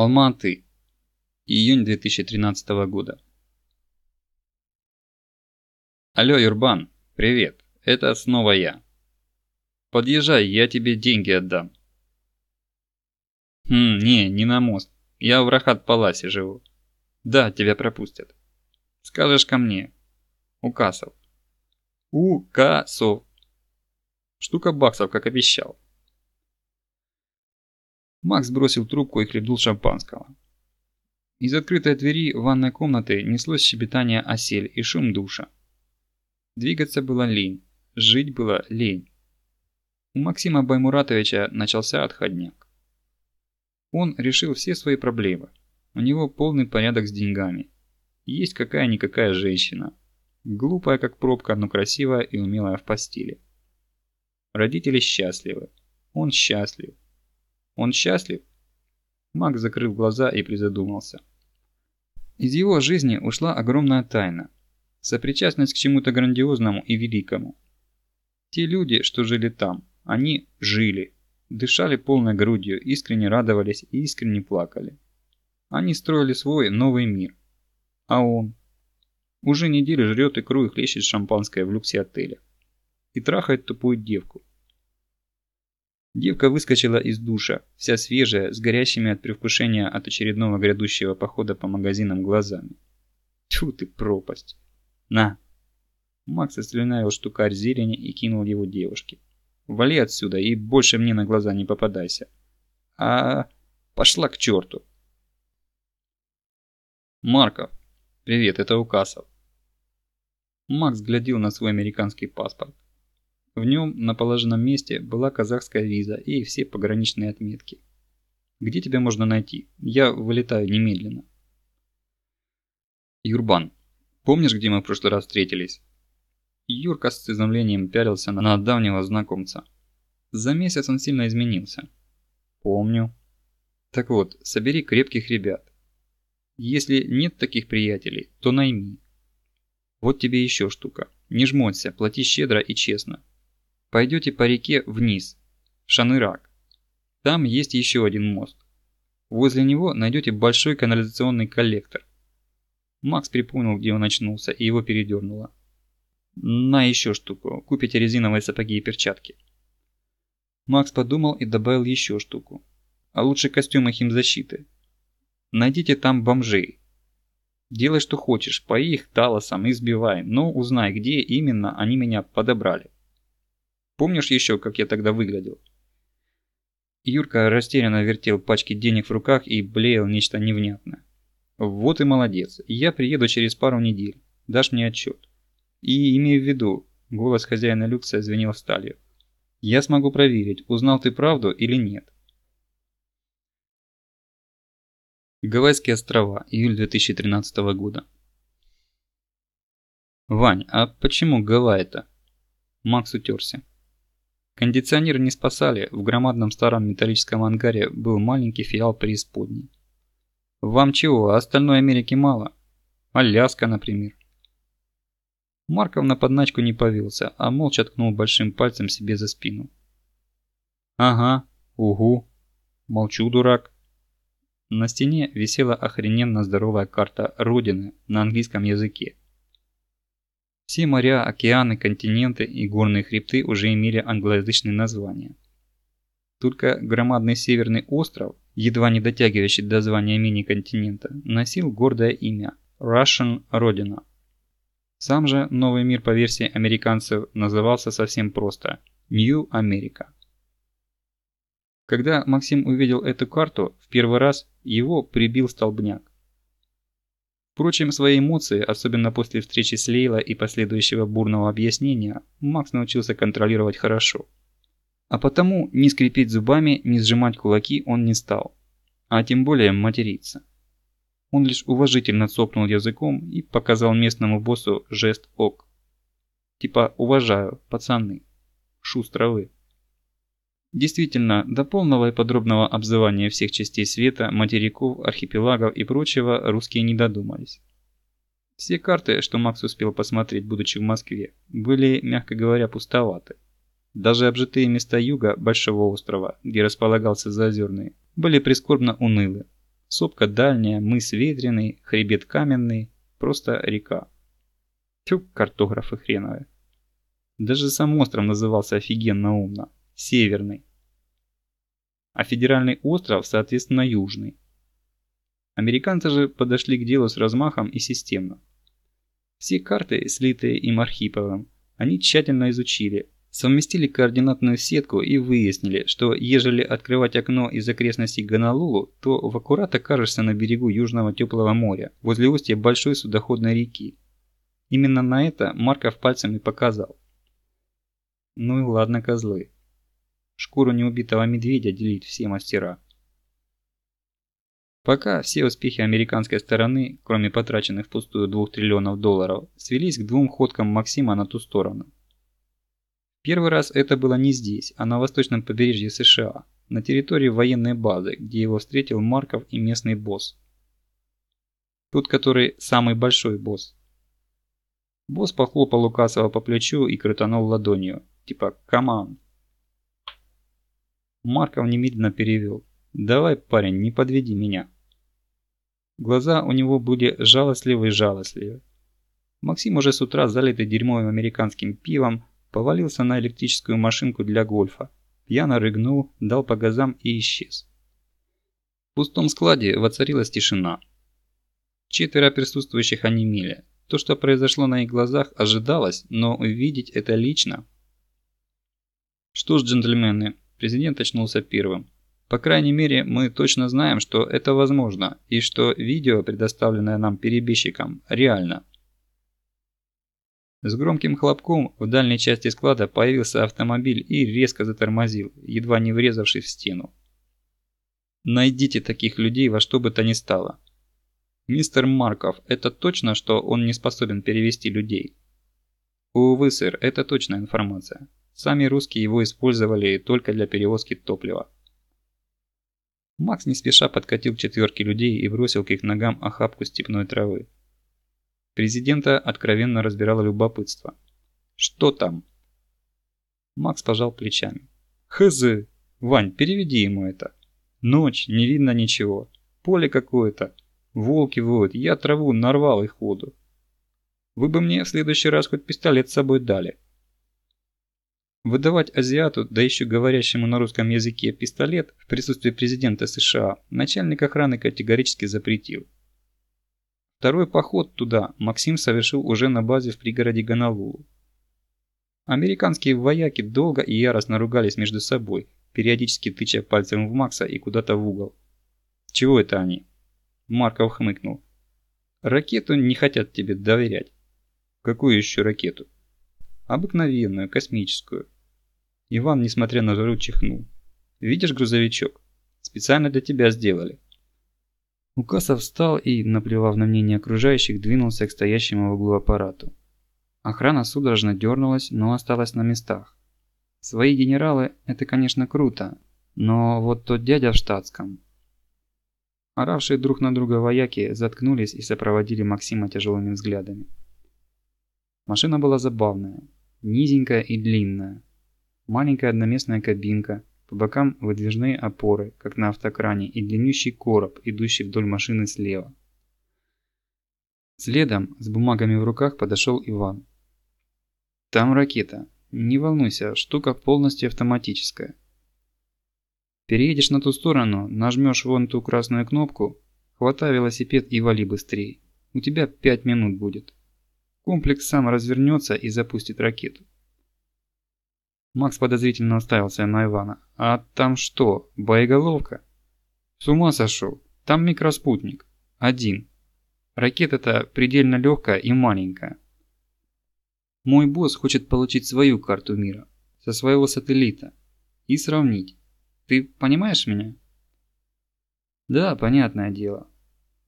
Алма-Аты. Июнь 2013 года. Алло, Юрбан, привет. Это снова я. Подъезжай, я тебе деньги отдам. Хм, не, не на мост. Я в Рахат-Паласе живу. Да, тебя пропустят. Скажешь ко мне. Укасов. Укасов. Штука баксов, как обещал. Макс бросил трубку и хлебнул шампанского. Из открытой двери ванной комнаты неслось щебетание осель и шум душа. Двигаться было лень, жить было лень. У Максима Баймуратовича начался отходняк. Он решил все свои проблемы. У него полный порядок с деньгами. Есть какая-никакая женщина. Глупая как пробка, но красивая и умелая в постели. Родители счастливы. Он счастлив. Он счастлив? Макс закрыл глаза и призадумался. Из его жизни ушла огромная тайна. Сопричастность к чему-то грандиозному и великому. Те люди, что жили там, они жили. Дышали полной грудью, искренне радовались и искренне плакали. Они строили свой новый мир. А он? Уже неделю жрет икру и хлещет шампанское в люксе отеля. И трахает тупую девку. Девка выскочила из душа, вся свежая, с горящими от предвкушения от очередного грядущего похода по магазинам глазами. Тьфу ты пропасть. На. Макс ослюнявил штукарь зелени и кинул его девушке. Вали отсюда и больше мне на глаза не попадайся. А пошла к черту. Марков. Привет, это Укасов. Макс глядел на свой американский паспорт. В нем на положенном месте была казахская виза и все пограничные отметки. Где тебя можно найти? Я вылетаю немедленно. Юрбан, помнишь, где мы в прошлый раз встретились? Юрка с изумлением пялился на давнего знакомца. За месяц он сильно изменился. Помню. Так вот, собери крепких ребят. Если нет таких приятелей, то найми. Вот тебе еще штука. Не жмоться, плати щедро и честно. Пойдете по реке вниз, в Шанырак. Там есть еще один мост. Возле него найдете большой канализационный коллектор. Макс припомнил, где он очнулся, и его передернуло. На еще штуку, купите резиновые сапоги и перчатки. Макс подумал и добавил еще штуку. А лучше костюмы химзащиты. Найдите там бомжей. Делай что хочешь, пои их талосом и сбивай, но узнай, где именно они меня подобрали. Помнишь еще, как я тогда выглядел?» Юрка растерянно вертел пачки денег в руках и блеял нечто невнятное. «Вот и молодец. Я приеду через пару недель. Дашь мне отчет. И имей в виду, голос хозяина люкса звенел сталью. Я смогу проверить, узнал ты правду или нет. Гавайские острова, июль 2013 года. Вань, а почему Гавайи-то? Макс утерся. Кондиционер не спасали, в громадном старом металлическом ангаре был маленький фиал преисподней. Вам чего, остальной Америки мало? Аляска, например. Марков на подначку не повелся, а молча ткнул большим пальцем себе за спину. «Ага, угу. Молчу, дурак». На стене висела охрененно здоровая карта Родины на английском языке. Все моря, океаны, континенты и горные хребты уже имели англоязычные названия. Только громадный северный остров, едва не дотягивающий до звания мини-континента, носил гордое имя – Russian Родина. Сам же новый мир по версии американцев назывался совсем просто – New America. Когда Максим увидел эту карту в первый раз, его прибил столбняк. Впрочем, свои эмоции, особенно после встречи с Лейла и последующего бурного объяснения, Макс научился контролировать хорошо. А потому ни скрипеть зубами, ни сжимать кулаки он не стал. А тем более материться. Он лишь уважительно цокнул языком и показал местному боссу жест ок. Типа «уважаю, пацаны». Шустро Действительно, до полного и подробного обзывания всех частей света, материков, архипелагов и прочего русские не додумались. Все карты, что Макс успел посмотреть, будучи в Москве, были, мягко говоря, пустоваты. Даже обжитые места юга Большого острова, где располагался Заозерный, были прискорбно унылы. Сопка дальняя, мыс ветреный, хребет каменный, просто река. Тю, картографы хреновые. Даже сам остров назывался офигенно умно. Северный. А федеральный остров, соответственно, южный. Американцы же подошли к делу с размахом и системно. Все карты, слитые им Архиповым, они тщательно изучили, совместили координатную сетку и выяснили, что ежели открывать окно из окрестностей Гонолулу, то в аккурат окажешься на берегу Южного Теплого моря, возле устья большой судоходной реки. Именно на это Марков пальцем и показал. Ну и ладно, козлы. Шкуру неубитого медведя делить все мастера. Пока все успехи американской стороны, кроме потраченных впустую 2 триллионов долларов, свелись к двум ходкам Максима на ту сторону. Первый раз это было не здесь, а на восточном побережье США, на территории военной базы, где его встретил Марков и местный босс. Тот, который самый большой босс. Босс похлопал Лукасова по плечу и крутанул ладонью, типа «Каман». Марков немедленно перевел. «Давай, парень, не подведи меня». Глаза у него были жалостливые-жалостливые. Максим уже с утра, залитый дерьмовым американским пивом, повалился на электрическую машинку для гольфа, пьяно рыгнул, дал по газам и исчез. В пустом складе воцарилась тишина. Четверо присутствующих онемели. То, что произошло на их глазах, ожидалось, но увидеть это лично... Что ж, джентльмены, президент очнулся первым. По крайней мере, мы точно знаем, что это возможно, и что видео, предоставленное нам перебежчиком, реально. С громким хлопком в дальней части склада появился автомобиль и резко затормозил, едва не врезавшись в стену. Найдите таких людей во что бы то ни стало. Мистер Марков, это точно, что он не способен перевести людей? Увы, сэр, это точная информация. Сами русские его использовали только для перевозки топлива. Макс не спеша подкатил к четверке людей и бросил к их ногам охапку степной травы. Президента откровенно разбирало любопытство. «Что там?» Макс пожал плечами. «Хз! Вань, переведи ему это. Ночь, не видно ничего. Поле какое-то. Волки воют, я траву нарвал их воду. Вы бы мне в следующий раз хоть пистолет с собой дали». Выдавать азиату, да еще говорящему на русском языке, пистолет в присутствии президента США начальник охраны категорически запретил. Второй поход туда Максим совершил уже на базе в пригороде Гонолулу. Американские вояки долго и яростно ругались между собой, периодически тыча пальцем в Макса и куда-то в угол. «Чего это они?» Марков хмыкнул. «Ракету не хотят тебе доверять». «Какую еще ракету?» «Обыкновенную, космическую». Иван, несмотря на жару, чихнул. «Видишь грузовичок? Специально для тебя сделали». Укасов встал и, наплевав на мнение окружающих, двинулся к стоящему в углу аппарату. Охрана судорожно дернулась, но осталась на местах. Свои генералы – это, конечно, круто, но вот тот дядя в штатском. Оравшие друг на друга вояки заткнулись и сопроводили Максима тяжелыми взглядами. Машина была забавная, низенькая и длинная. Маленькая одноместная кабинка, по бокам выдвижные опоры, как на автокране, и длиннющий короб, идущий вдоль машины слева. Следом, с бумагами в руках, подошел Иван. «Там ракета. Не волнуйся, штука полностью автоматическая. Переедешь на ту сторону, нажмешь вон ту красную кнопку, хватай велосипед и вали быстрее. У тебя пять минут будет. Комплекс сам развернется и запустит ракету. Макс подозрительно уставился на Ивана. «А там что, боеголовка?» «С ума сошел. Там микроспутник. Один. Ракета-то предельно легкая и маленькая. Мой босс хочет получить свою карту мира, со своего сателлита, и сравнить. Ты понимаешь меня?» «Да, понятное дело.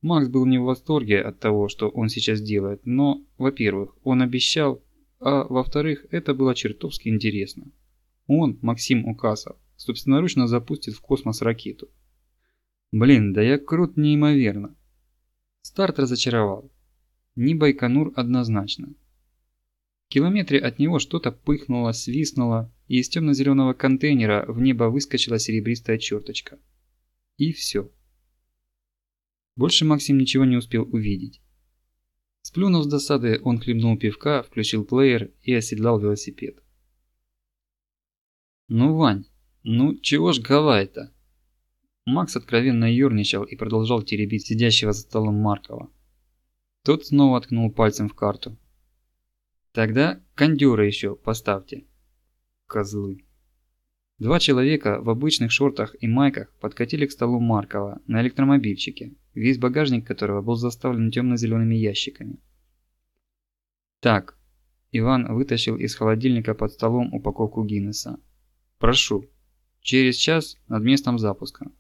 Макс был не в восторге от того, что он сейчас делает, но, во-первых, он обещал, а во-вторых, это было чертовски интересно. Он, Максим Укасов, собственноручно запустит в космос ракету. Блин, да я крут неимоверно. Старт разочаровал. Не Байконур однозначно. В километре от него что-то пыхнуло, свистнуло, и из темно-зеленого контейнера в небо выскочила серебристая черточка. И все. Больше Максим ничего не успел увидеть. Сплюнув с досады, он хлебнул пивка, включил плеер и оседлал велосипед. «Ну, Вань, ну чего ж Гавайи-то?» Макс откровенно юрничал и продолжал теребить сидящего за столом Маркова. Тот снова ткнул пальцем в карту. «Тогда кондюра еще поставьте». Козлы. Два человека в обычных шортах и майках подкатили к столу Маркова на электромобильчике, весь багажник которого был заставлен темно-зелеными ящиками. «Так», – Иван вытащил из холодильника под столом упаковку Гиннесса. «Прошу, через час над местом запуска».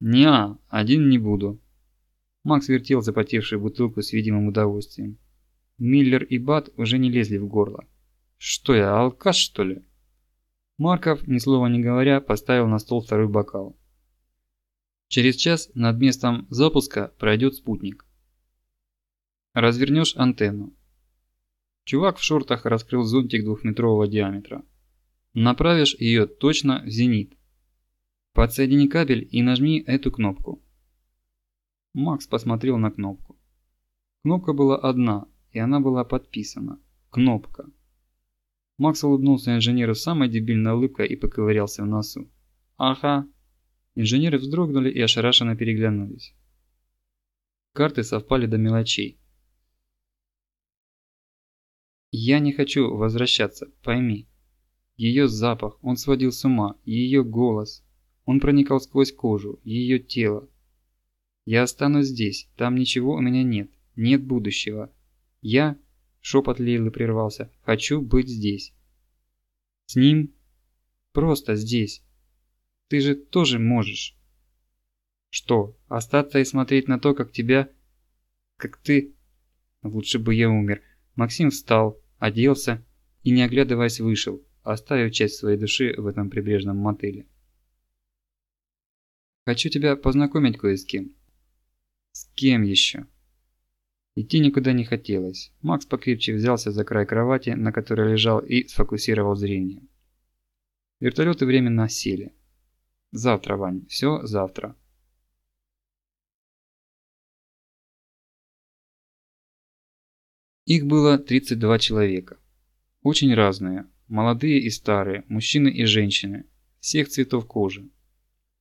«Не-а, один не буду». Макс вертел запотевшую бутылку с видимым удовольствием. Миллер и Бат уже не лезли в горло. «Что я, алкаш что ли?» Марков, ни слова не говоря, поставил на стол второй бокал. Через час над местом запуска пройдет спутник. Развернешь антенну. Чувак в шортах раскрыл зонтик двухметрового диаметра. Направишь ее точно в зенит. Подсоедини кабель и нажми эту кнопку. Макс посмотрел на кнопку. Кнопка была одна, и она была подписана. Кнопка. Макс улыбнулся инженеру самой дебильной улыбкой и поковырялся в носу. «Ага». Инженеры вздрогнули и ошарашенно переглянулись. Карты совпали до мелочей. «Я не хочу возвращаться, пойми. Ее запах, он сводил с ума, ее голос. Он проникал сквозь кожу, ее тело. Я останусь здесь, там ничего у меня нет, нет будущего. Я, шепот Лейлы прервался, хочу быть здесь. С ним? Просто здесь. Ты же тоже можешь. Что, остаться и смотреть на то, как тебя... Как ты... Лучше бы я умер. Максим встал, оделся и, не оглядываясь, вышел, оставив часть своей души в этом прибрежном мотеле. Хочу тебя познакомить кое с кем. С кем еще? Идти никуда не хотелось. Макс покрепче взялся за край кровати, на которой лежал, и сфокусировал зрение. Вертолеты временно сели. Завтра, Вань, все завтра. Их было 32 человека. Очень разные. Молодые и старые, мужчины и женщины. Всех цветов кожи.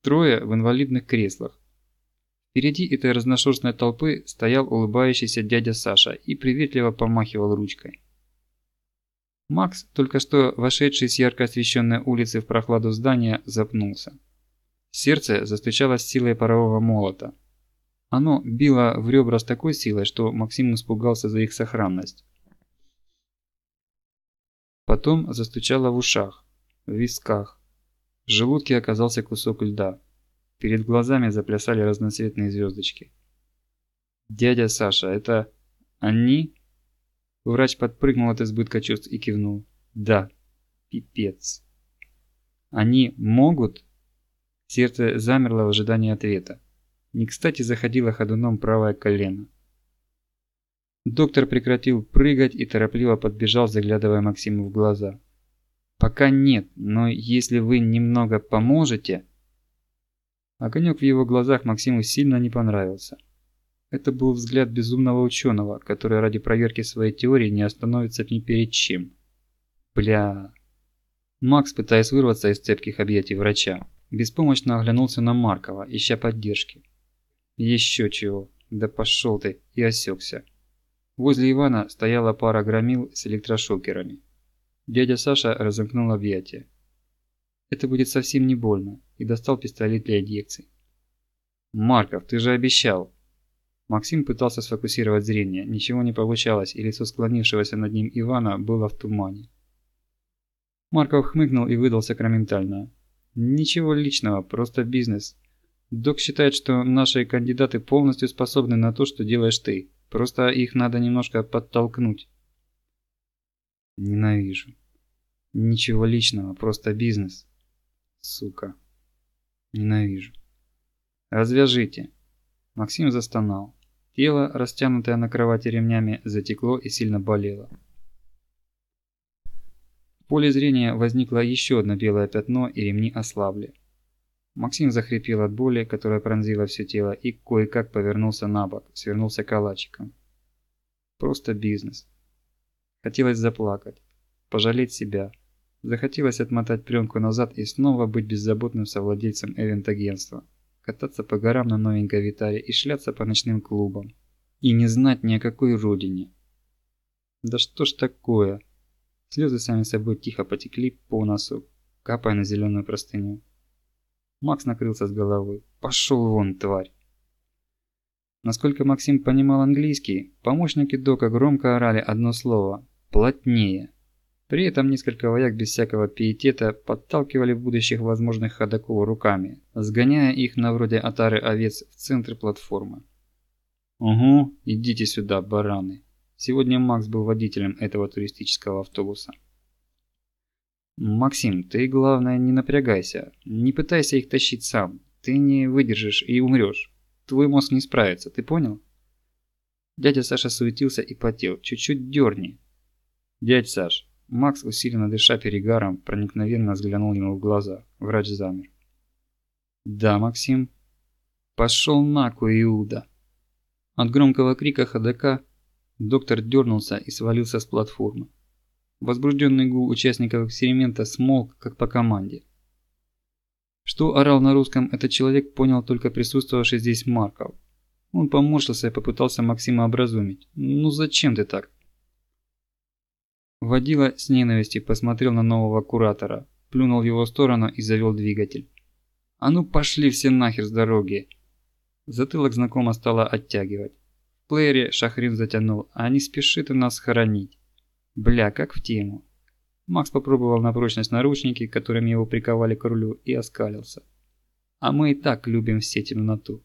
Трое в инвалидных креслах. Впереди этой разношерстной толпы стоял улыбающийся дядя Саша и приветливо помахивал ручкой. Макс, только что вошедший с ярко освещенной улицы в прохладу здания, запнулся. Сердце застучало с силой парового молота. Оно било в ребра с такой силой, что Максим испугался за их сохранность. Потом застучало в ушах, в висках. В желудке оказался кусок льда. Перед глазами заплясали разноцветные звездочки. «Дядя Саша, это... они?» Врач подпрыгнул от избытка чувств и кивнул. «Да, пипец». «Они могут?» Сердце замерло в ожидании ответа. Не кстати заходило ходуном правое колено. Доктор прекратил прыгать и торопливо подбежал, заглядывая Максиму в глаза. «Пока нет, но если вы немного поможете...» Огонек в его глазах Максиму сильно не понравился. Это был взгляд безумного ученого, который ради проверки своей теории не остановится ни перед чем. Бля... Макс, пытаясь вырваться из цепких объятий врача, беспомощно оглянулся на Маркова, ища поддержки. Еще чего, да пошел ты, и осекся. Возле Ивана стояла пара громил с электрошокерами. Дядя Саша разомкнул объятия. Это будет совсем не больно, и достал пистолет для инъекций. «Марков, ты же обещал!» Максим пытался сфокусировать зрение, ничего не получалось, и лицо склонившегося над ним Ивана было в тумане. Марков хмыкнул и выдал сакраментально. «Ничего личного, просто бизнес. Док считает, что наши кандидаты полностью способны на то, что делаешь ты. Просто их надо немножко подтолкнуть». «Ненавижу. Ничего личного, просто бизнес. Сука. Ненавижу. Развяжите». Максим застонал. Тело, растянутое на кровати ремнями, затекло и сильно болело. В поле зрения возникло еще одно белое пятно, и ремни ослабли. Максим захрипел от боли, которая пронзила все тело, и кое-как повернулся на бок, свернулся калачиком. Просто бизнес. Хотелось заплакать, пожалеть себя. Захотелось отмотать пленку назад и снова быть беззаботным совладельцем эвент-агентства. Кататься по горам на новенькой Витаре и шляться по ночным клубам. И не знать ни о какой родине. Да что ж такое? Слезы сами собой тихо потекли по носу, капая на зеленую простыню. Макс накрылся с головой. «Пошел вон, тварь!» Насколько Максим понимал английский, помощники Дока громко орали одно слово «плотнее». При этом несколько вояк без всякого пиетета подталкивали будущих возможных ходаков руками, сгоняя их на вроде отары овец в центр платформы. «Угу, идите сюда, бараны!» Сегодня Макс был водителем этого туристического автобуса. «Максим, ты, главное, не напрягайся. Не пытайся их тащить сам. Ты не выдержишь и умрешь. Твой мозг не справится, ты понял?» Дядя Саша суетился и потел. «Чуть-чуть дерни». «Дядь Саш». Макс, усиленно дыша перегаром, проникновенно взглянул ему в глаза. Врач замер. «Да, Максим?» «Пошел нахуй, Иуда!» От громкого крика ходока доктор дернулся и свалился с платформы. Возбужденный гул участников эксперимента смолк, как по команде. Что орал на русском этот человек, понял только присутствовавший здесь Марков. Он поморщился и попытался Максима образумить. «Ну зачем ты так?» Водила с ненавистью посмотрел на нового куратора, плюнул в его сторону и завел двигатель. «А ну пошли все нахер с дороги!» Затылок знакомо стало оттягивать. В плеере Шахрин затянул, а не спешит у нас хоронить. Бля, как в тему. Макс попробовал на прочность наручники, которыми его приковали к рулю, и оскалился. А мы и так любим все темноту.